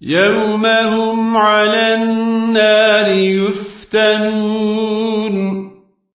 يوم هم على النار يفتنون